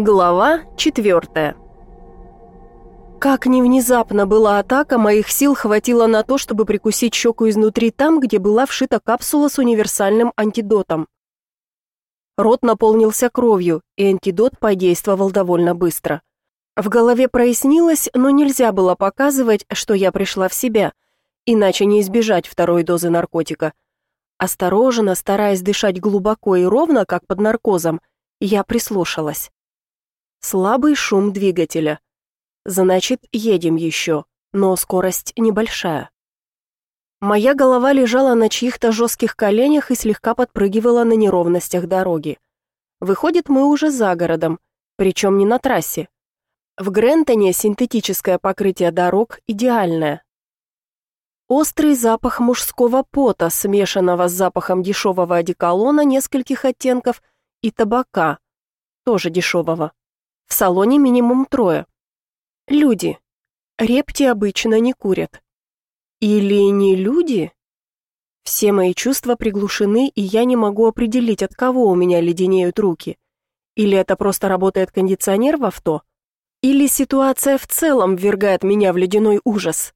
Глава 4. Как ни внезапно была атака, моих сил хватило на то, чтобы прикусить щеку изнутри там, где была вшита капсула с универсальным антидотом. Рот наполнился кровью, и антидот подействовал довольно быстро. В голове прояснилось, но нельзя было показывать, что я пришла в себя, иначе не избежать второй дозы наркотика. Осторожно, стараясь дышать глубоко и ровно, как под наркозом, я прислушалась. Слабый шум двигателя. Значит, едем еще, но скорость небольшая. Моя голова лежала на чьих-то жестких коленях и слегка подпрыгивала на неровностях дороги. Выходит, мы уже за городом, причем не на трассе. В Грентоне синтетическое покрытие дорог идеальное. Острый запах мужского пота, смешанного с запахом дешевого одеколона нескольких оттенков и табака, тоже дешевого. В салоне минимум трое. Люди. Репти обычно не курят. Или не люди? Все мои чувства приглушены, и я не могу определить, от кого у меня леденеют руки. Или это просто работает кондиционер в авто? Или ситуация в целом ввергает меня в ледяной ужас?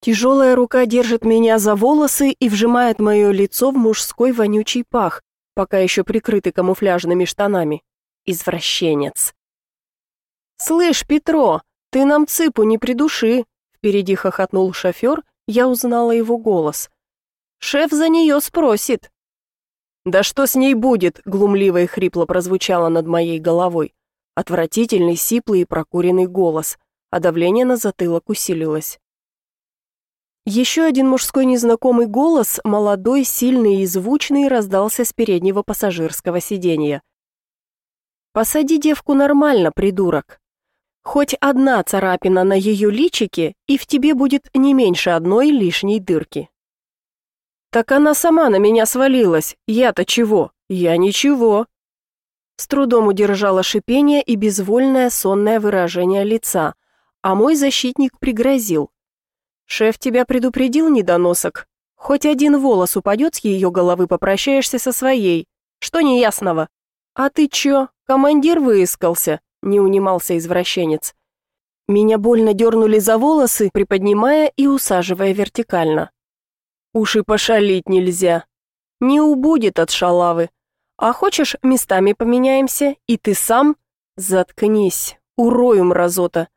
Тяжелая рука держит меня за волосы и вжимает мое лицо в мужской вонючий пах, пока еще прикрытый камуфляжными штанами. Извращенец. «Слышь, Петро, ты нам цыпу не придуши!» Впереди хохотнул шофер, я узнала его голос. «Шеф за нее спросит!» «Да что с ней будет?» — глумливо и хрипло прозвучало над моей головой. Отвратительный, сиплый и прокуренный голос, а давление на затылок усилилось. Еще один мужской незнакомый голос, молодой, сильный и звучный, раздался с переднего пассажирского сиденья. «Посади девку нормально, придурок!» Хоть одна царапина на ее личике, и в тебе будет не меньше одной лишней дырки. Так она сама на меня свалилась. Я-то чего? Я ничего. С трудом удержала шипение и безвольное сонное выражение лица, а мой защитник пригрозил. Шеф тебя предупредил, недоносок. Хоть один волос упадет с ее головы, попрощаешься со своей. Что неясного? А ты чё, командир выискался? не унимался извращенец. Меня больно дернули за волосы, приподнимая и усаживая вертикально. Уши пошалить нельзя. Не убудет от шалавы. А хочешь, местами поменяемся, и ты сам? Заткнись, урою мразота.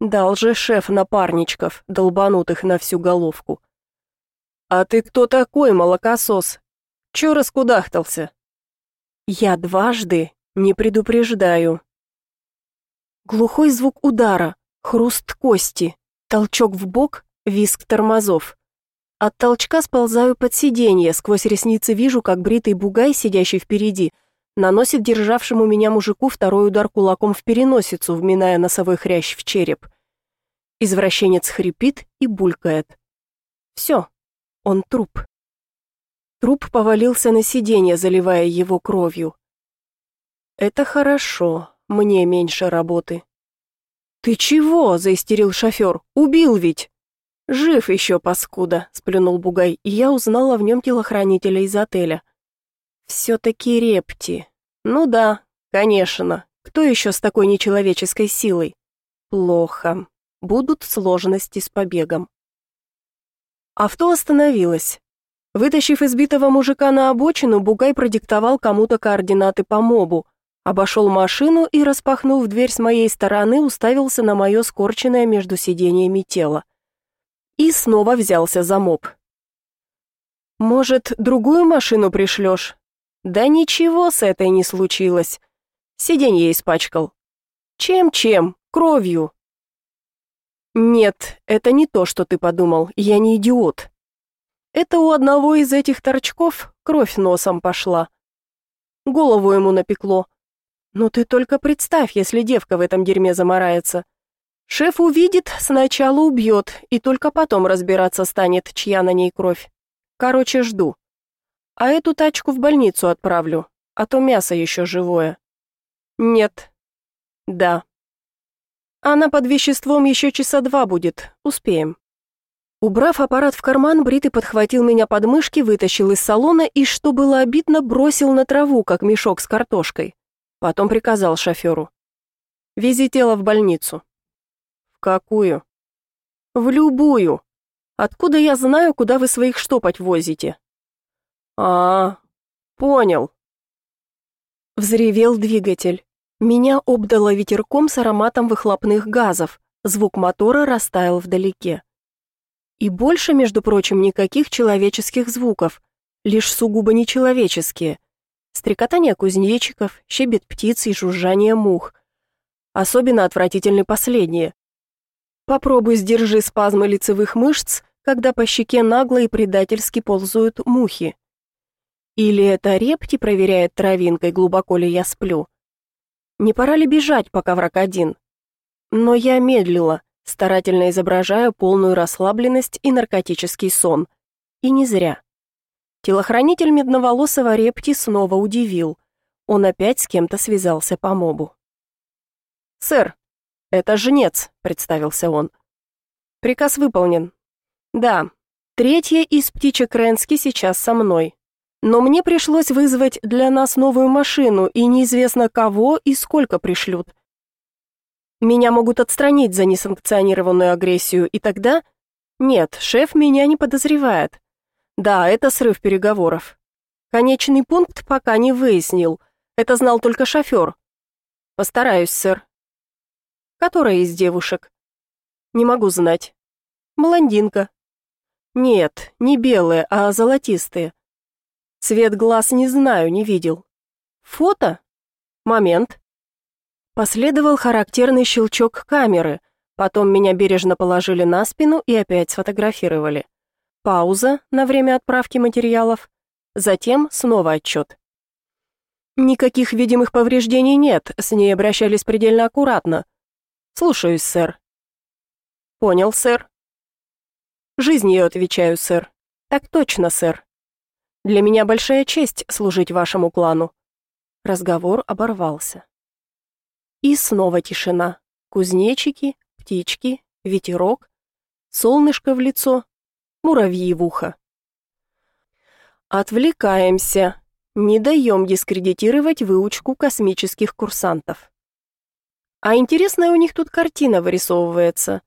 Дал же шеф напарничков, долбанутых на всю головку. А ты кто такой, молокосос? Чё раскудахтался? Я дважды не предупреждаю, Глухой звук удара, хруст кости, толчок в бок, визг тормозов. От толчка сползаю под сиденье, сквозь ресницы вижу, как бритый бугай, сидящий впереди, наносит державшему меня мужику второй удар кулаком в переносицу, вминая носовой хрящ в череп. Извращенец хрипит и булькает. Все, он труп. Труп повалился на сиденье, заливая его кровью. Это хорошо мне меньше работы». «Ты чего?» – заистерил шофер. «Убил ведь!» «Жив еще, паскуда!» – сплюнул Бугай, и я узнала в нем телохранителя из отеля. «Все-таки репти. Ну да, конечно. Кто еще с такой нечеловеческой силой?» «Плохо. Будут сложности с побегом». Авто остановилось. Вытащив избитого мужика на обочину, Бугай продиктовал кому-то координаты по мобу – Обошел машину и, распахнув дверь с моей стороны, уставился на мое скорченное между сидениями тело. И снова взялся за моб. «Может, другую машину пришлешь?» «Да ничего с этой не случилось. Сиденье испачкал». «Чем-чем? Кровью». «Нет, это не то, что ты подумал. Я не идиот». «Это у одного из этих торчков кровь носом пошла». Голову ему напекло. «Ну ты только представь, если девка в этом дерьме заморается. Шеф увидит, сначала убьет, и только потом разбираться станет, чья на ней кровь. Короче, жду. А эту тачку в больницу отправлю, а то мясо еще живое». «Нет». «Да». «Она под веществом еще часа два будет, успеем». Убрав аппарат в карман, Брит и подхватил меня под мышки, вытащил из салона и, что было обидно, бросил на траву, как мешок с картошкой. Потом приказал шоферу. «Вези тело в больницу». «В какую?» «В любую. Откуда я знаю, куда вы своих штопать возите?» «А, понял». Взревел двигатель. Меня обдало ветерком с ароматом выхлопных газов. Звук мотора растаял вдалеке. И больше, между прочим, никаких человеческих звуков, лишь сугубо нечеловеческие стрекотание кузнечиков, щебет птиц и жужжание мух. Особенно отвратительны последние. Попробуй сдержи спазмы лицевых мышц, когда по щеке нагло и предательски ползают мухи. Или это репти проверяет травинкой, глубоко ли я сплю. Не пора ли бежать, пока враг один? Но я медлила, старательно изображая полную расслабленность и наркотический сон. И не зря. Телохранитель медноволосого репти снова удивил. Он опять с кем-то связался по мобу. «Сэр, это жнец», — представился он. «Приказ выполнен». «Да, третья из птичек Ренски сейчас со мной. Но мне пришлось вызвать для нас новую машину, и неизвестно кого и сколько пришлют. Меня могут отстранить за несанкционированную агрессию, и тогда... Нет, шеф меня не подозревает. Да, это срыв переговоров. Конечный пункт пока не выяснил. Это знал только шофер. Постараюсь, сэр. Которая из девушек? Не могу знать. Блондинка. Нет, не белые, а золотистые. Цвет глаз не знаю, не видел. Фото? Момент. Последовал характерный щелчок камеры. Потом меня бережно положили на спину и опять сфотографировали. Пауза на время отправки материалов. Затем снова отчет. Никаких видимых повреждений нет, с ней обращались предельно аккуратно. Слушаюсь, сэр. Понял, сэр. Жизнь ее отвечаю, сэр. Так точно, сэр. Для меня большая честь служить вашему клану. Разговор оборвался. И снова тишина. Кузнечики, птички, ветерок, солнышко в лицо, Муравьи в ухо. Отвлекаемся. Не даем дискредитировать выучку космических курсантов. А интересная у них тут картина вырисовывается.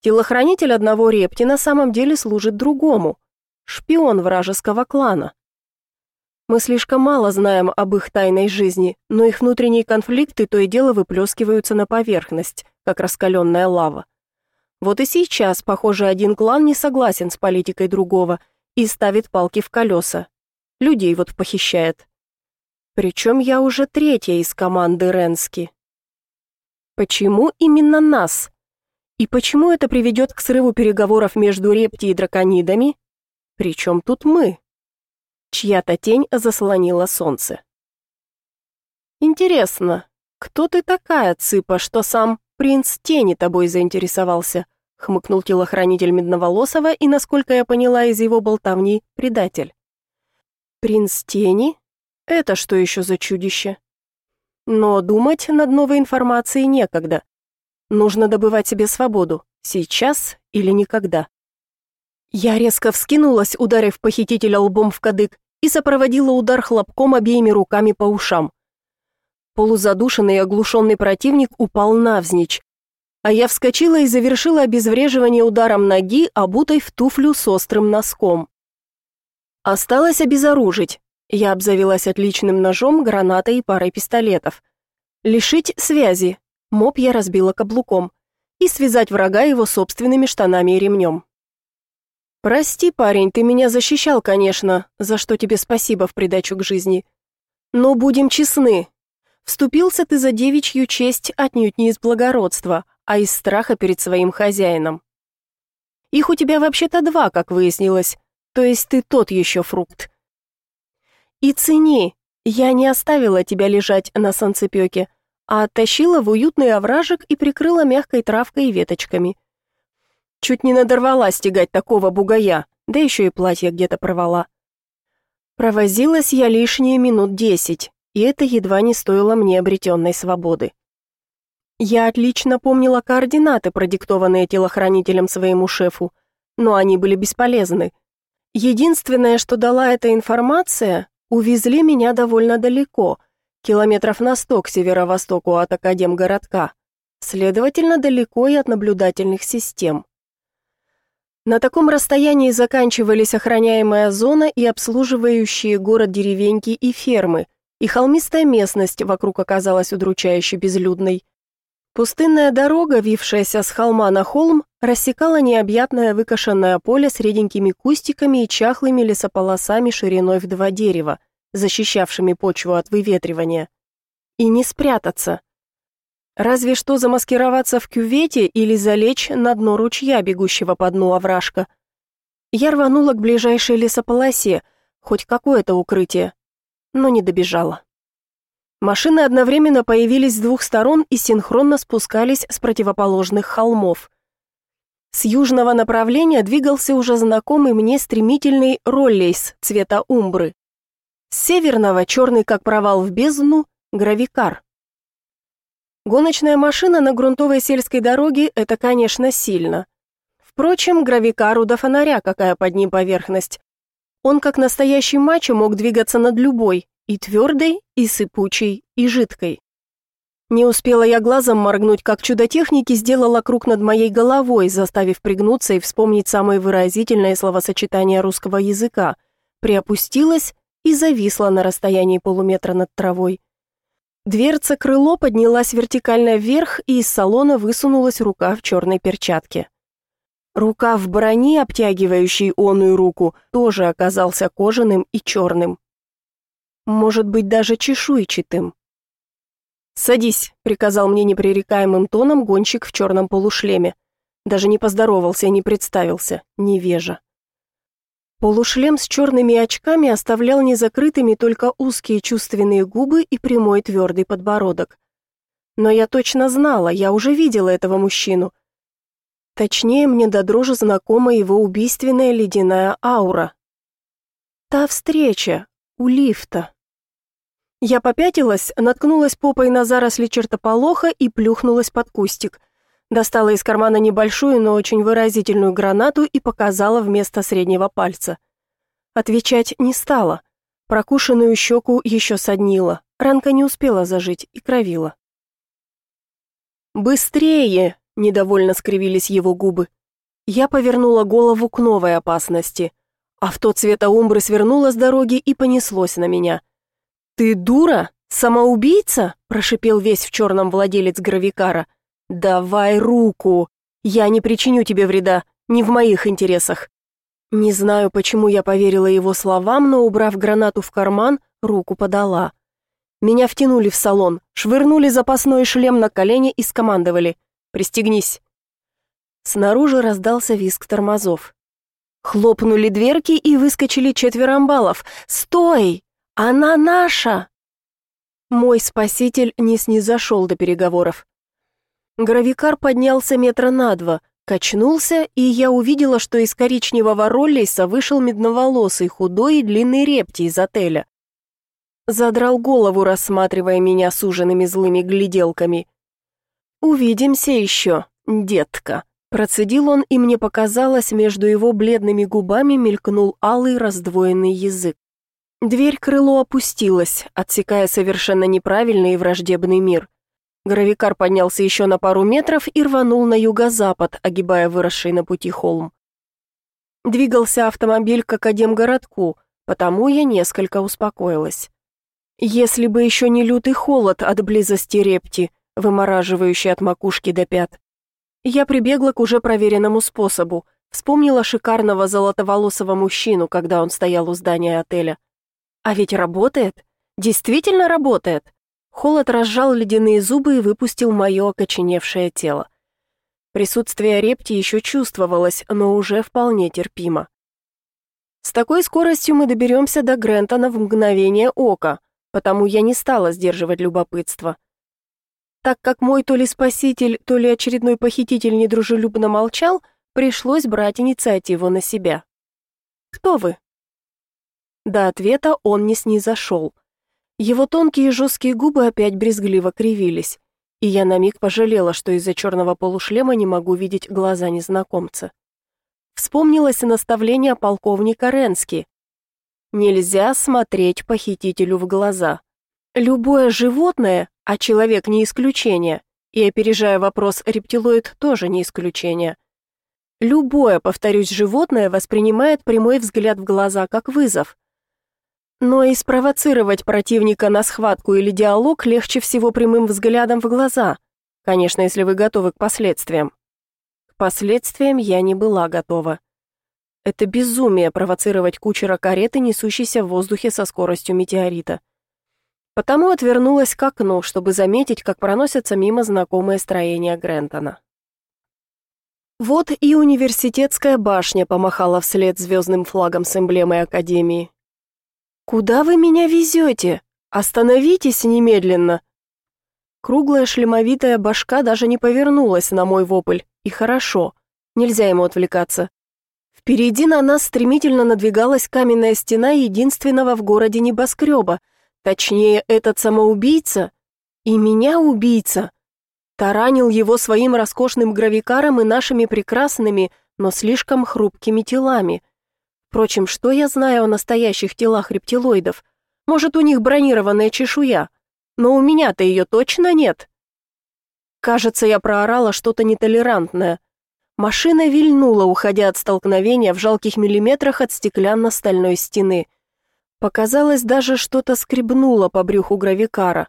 Телохранитель одного репти на самом деле служит другому. Шпион вражеского клана. Мы слишком мало знаем об их тайной жизни, но их внутренние конфликты то и дело выплескиваются на поверхность, как раскаленная лава. Вот и сейчас, похоже, один клан не согласен с политикой другого и ставит палки в колеса. Людей вот похищает. Причем я уже третья из команды Ренски. Почему именно нас? И почему это приведет к срыву переговоров между репти и драконидами? Причем тут мы? Чья-то тень заслонила солнце. Интересно, кто ты такая, цыпа, что сам принц тени тобой заинтересовался», — хмыкнул телохранитель Медноволосова и, насколько я поняла из его болтовни, предатель. «Принц тени? Это что еще за чудище?» Но думать над новой информацией некогда. Нужно добывать себе свободу, сейчас или никогда. Я резко вскинулась, ударив похитителя лбом в кадык, и сопроводила удар хлопком обеими руками по ушам. Полузадушенный и оглушенный противник упал навзничь. А я вскочила и завершила обезвреживание ударом ноги, обутой в туфлю с острым носком. Осталось обезоружить. Я обзавелась отличным ножом, гранатой и парой пистолетов. Лишить связи. Моб я разбила каблуком. И связать врага его собственными штанами и ремнем. «Прости, парень, ты меня защищал, конечно, за что тебе спасибо в придачу к жизни. Но будем честны, Вступился ты за девичью честь отнюдь не из благородства, а из страха перед своим хозяином. Их у тебя вообще-то два, как выяснилось, то есть ты тот еще фрукт. И цени, я не оставила тебя лежать на санцепёке, а оттащила в уютный овражек и прикрыла мягкой травкой и веточками. Чуть не надорвалась тягать такого бугая, да еще и платье где-то порвала. Провозилась я лишние минут десять и это едва не стоило мне обретенной свободы. Я отлично помнила координаты, продиктованные телохранителем своему шефу, но они были бесполезны. Единственное, что дала эта информация, увезли меня довольно далеко, километров на сто к северо-востоку от Академгородка, следовательно, далеко и от наблюдательных систем. На таком расстоянии заканчивались охраняемая зона и обслуживающие город деревеньки и фермы, и холмистая местность вокруг оказалась удручающе безлюдной. Пустынная дорога, вившаяся с холма на холм, рассекала необъятное выкошенное поле с реденькими кустиками и чахлыми лесополосами шириной в два дерева, защищавшими почву от выветривания. И не спрятаться. Разве что замаскироваться в кювете или залечь на дно ручья, бегущего по дну овражка. Я рванула к ближайшей лесополосе, хоть какое-то укрытие но не добежала. Машины одновременно появились с двух сторон и синхронно спускались с противоположных холмов. С южного направления двигался уже знакомый мне стремительный роллейс цвета умбры. С северного, черный как провал в бездну, гравикар. Гоночная машина на грунтовой сельской дороге – это, конечно, сильно. Впрочем, гравикару до фонаря, какая под ним поверхность, он, как настоящий мачо, мог двигаться над любой, и твердой, и сыпучей, и жидкой. Не успела я глазом моргнуть, как чудо техники сделала круг над моей головой, заставив пригнуться и вспомнить самое выразительное словосочетание русского языка. Приопустилась и зависла на расстоянии полуметра над травой. Дверца крыло поднялась вертикально вверх, и из салона высунулась рука в черной перчатке. Рукав брони, обтягивающий оную руку, тоже оказался кожаным и черным. Может быть, даже чешуйчатым. «Садись», — приказал мне непререкаемым тоном гонщик в черном полушлеме. Даже не поздоровался и не представился, невежа. Полушлем с черными очками оставлял незакрытыми только узкие чувственные губы и прямой твердый подбородок. Но я точно знала, я уже видела этого мужчину — Точнее, мне до дрожи знакома его убийственная ледяная аура. Та встреча у лифта. Я попятилась, наткнулась попой на заросли чертополоха и плюхнулась под кустик. Достала из кармана небольшую, но очень выразительную гранату и показала вместо среднего пальца. Отвечать не стала. Прокушенную щеку еще соднила. Ранка не успела зажить и кровила. «Быстрее!» Недовольно скривились его губы. Я повернула голову к новой опасности. Авто цвета умбры свернуло с дороги и понеслось на меня. «Ты дура? Самоубийца?» – прошипел весь в черном владелец гравикара. «Давай руку! Я не причиню тебе вреда, не в моих интересах». Не знаю, почему я поверила его словам, но, убрав гранату в карман, руку подала. Меня втянули в салон, швырнули запасной шлем на колени и скомандовали Пристегнись!» Снаружи раздался визг тормозов. Хлопнули дверки и выскочили четверо амбалов. «Стой! Она наша!» Мой спаситель не снизошел до переговоров. Гравикар поднялся метра на два, качнулся, и я увидела, что из коричневого роллейса вышел медноволосый, худой и длинный репти из отеля. Задрал голову, рассматривая меня суженными злыми гляделками, «Увидимся еще, детка», — процедил он, и мне показалось, между его бледными губами мелькнул алый раздвоенный язык. Дверь крыло опустилась, отсекая совершенно неправильный и враждебный мир. Гравикар поднялся еще на пару метров и рванул на юго-запад, огибая выросший на пути холм. Двигался автомобиль к Академгородку, потому я несколько успокоилась. Если бы еще не лютый холод от близости репти — вымораживающий от макушки до пят. Я прибегла к уже проверенному способу, вспомнила шикарного золотоволосого мужчину, когда он стоял у здания отеля. А ведь работает, действительно работает. Холод разжал ледяные зубы и выпустил мое окоченевшее тело. Присутствие репти еще чувствовалось, но уже вполне терпимо. С такой скоростью мы доберемся до Грентона в мгновение ока, потому я не стала сдерживать любопытство. Так как мой то ли спаситель, то ли очередной похититель недружелюбно молчал, пришлось брать инициативу на себя. «Кто вы?» До ответа он не снизошел. Его тонкие жесткие губы опять брезгливо кривились, и я на миг пожалела, что из-за черного полушлема не могу видеть глаза незнакомца. Вспомнилось наставление полковника Ренски. «Нельзя смотреть похитителю в глаза», Любое животное, а человек не исключение, и опережая вопрос, рептилоид тоже не исключение. Любое, повторюсь, животное воспринимает прямой взгляд в глаза как вызов. Но и спровоцировать противника на схватку или диалог легче всего прямым взглядом в глаза, конечно, если вы готовы к последствиям. К последствиям я не была готова. Это безумие провоцировать кучера кареты, несущейся в воздухе со скоростью метеорита. Потому отвернулась к окну, чтобы заметить, как проносятся мимо знакомые строения Грентона. Вот и университетская башня помахала вслед звездным флагом с эмблемой Академии. «Куда вы меня везете? Остановитесь немедленно!» Круглая шлемовитая башка даже не повернулась на мой вопль, и хорошо, нельзя ему отвлекаться. Впереди на нас стремительно надвигалась каменная стена единственного в городе небоскреба — Точнее, этот самоубийца и меня убийца таранил его своим роскошным гравикаром и нашими прекрасными, но слишком хрупкими телами. Впрочем, что я знаю о настоящих телах рептилоидов? Может, у них бронированная чешуя? Но у меня-то ее точно нет. Кажется, я проорала что-то нетолерантное. Машина вильнула, уходя от столкновения в жалких миллиметрах от стеклянно-стальной стены – Показалось, даже что-то скребнуло по брюху гравикара.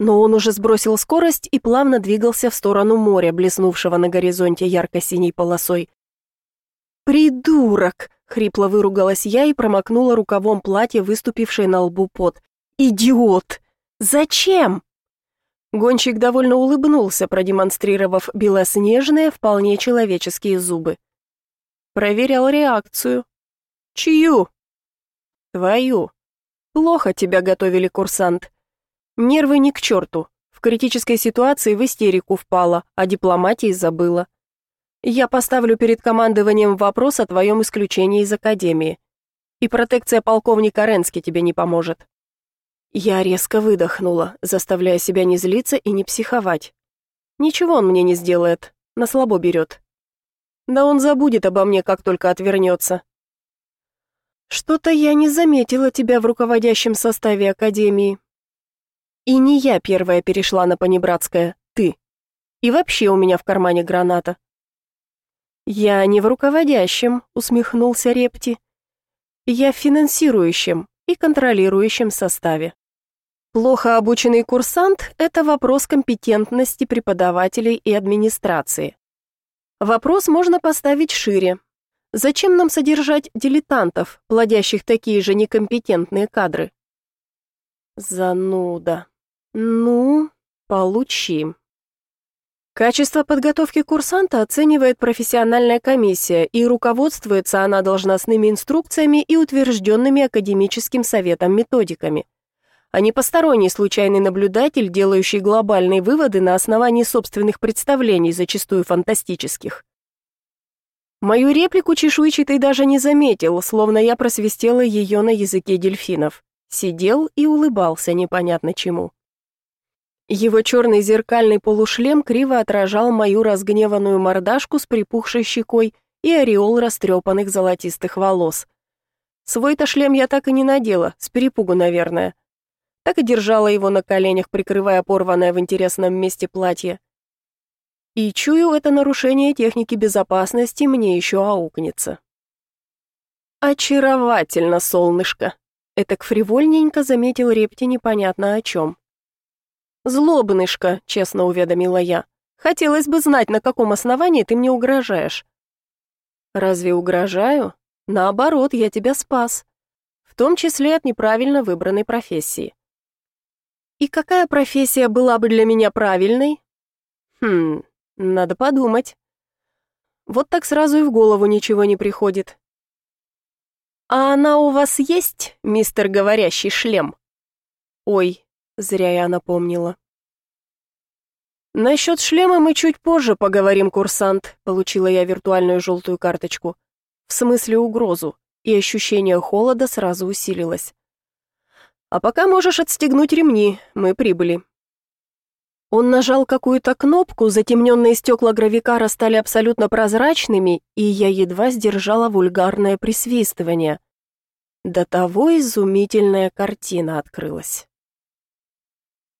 Но он уже сбросил скорость и плавно двигался в сторону моря, блеснувшего на горизонте ярко-синей полосой. «Придурок!» — хрипло выругалась я и промокнула рукавом платье, выступившее на лбу пот. «Идиот! Зачем?» Гонщик довольно улыбнулся, продемонстрировав белоснежные, вполне человеческие зубы. Проверял реакцию. «Чью?» Твою! Плохо тебя готовили, курсант. Нервы ни не к черту. В критической ситуации в истерику впала, а дипломатии забыла. Я поставлю перед командованием вопрос о твоем исключении из академии. И протекция полковника Ренски тебе не поможет. Я резко выдохнула, заставляя себя не злиться и не психовать. Ничего он мне не сделает, на слабо берет. Да он забудет обо мне, как только отвернется. Что-то я не заметила тебя в руководящем составе академии. И не я первая перешла на понебратское, ты. И вообще у меня в кармане граната. Я не в руководящем, усмехнулся Репти. Я в финансирующем и контролирующем составе. Плохо обученный курсант – это вопрос компетентности преподавателей и администрации. Вопрос можно поставить шире, Зачем нам содержать дилетантов, плодящих такие же некомпетентные кадры? Зануда. Ну, получим. Качество подготовки курсанта оценивает профессиональная комиссия, и руководствуется она должностными инструкциями и утвержденными академическим советом методиками. А не посторонний случайный наблюдатель, делающий глобальные выводы на основании собственных представлений, зачастую фантастических. Мою реплику чешуйчатый даже не заметил, словно я просвистела ее на языке дельфинов. Сидел и улыбался непонятно чему. Его черный зеркальный полушлем криво отражал мою разгневанную мордашку с припухшей щекой и ореол растрепанных золотистых волос. Свой-то шлем я так и не надела, с перепугу, наверное. Так и держала его на коленях, прикрывая порванное в интересном месте платье. И чую, это нарушение техники безопасности мне еще аукнется. «Очаровательно, солнышко!» — этак фривольненько заметил Репти непонятно о чем. «Злобнышко», — честно уведомила я. «Хотелось бы знать, на каком основании ты мне угрожаешь». «Разве угрожаю? Наоборот, я тебя спас. В том числе от неправильно выбранной профессии». «И какая профессия была бы для меня правильной?» «Хм, надо подумать. Вот так сразу и в голову ничего не приходит. «А она у вас есть, мистер Говорящий Шлем?» «Ой, зря я напомнила». «Насчет шлема мы чуть позже поговорим, курсант», — получила я виртуальную желтую карточку. В смысле угрозу, и ощущение холода сразу усилилось. «А пока можешь отстегнуть ремни, мы прибыли». Он нажал какую-то кнопку, затемненные стекла гравикара стали абсолютно прозрачными, и я едва сдержала вульгарное присвистывание. До того изумительная картина открылась.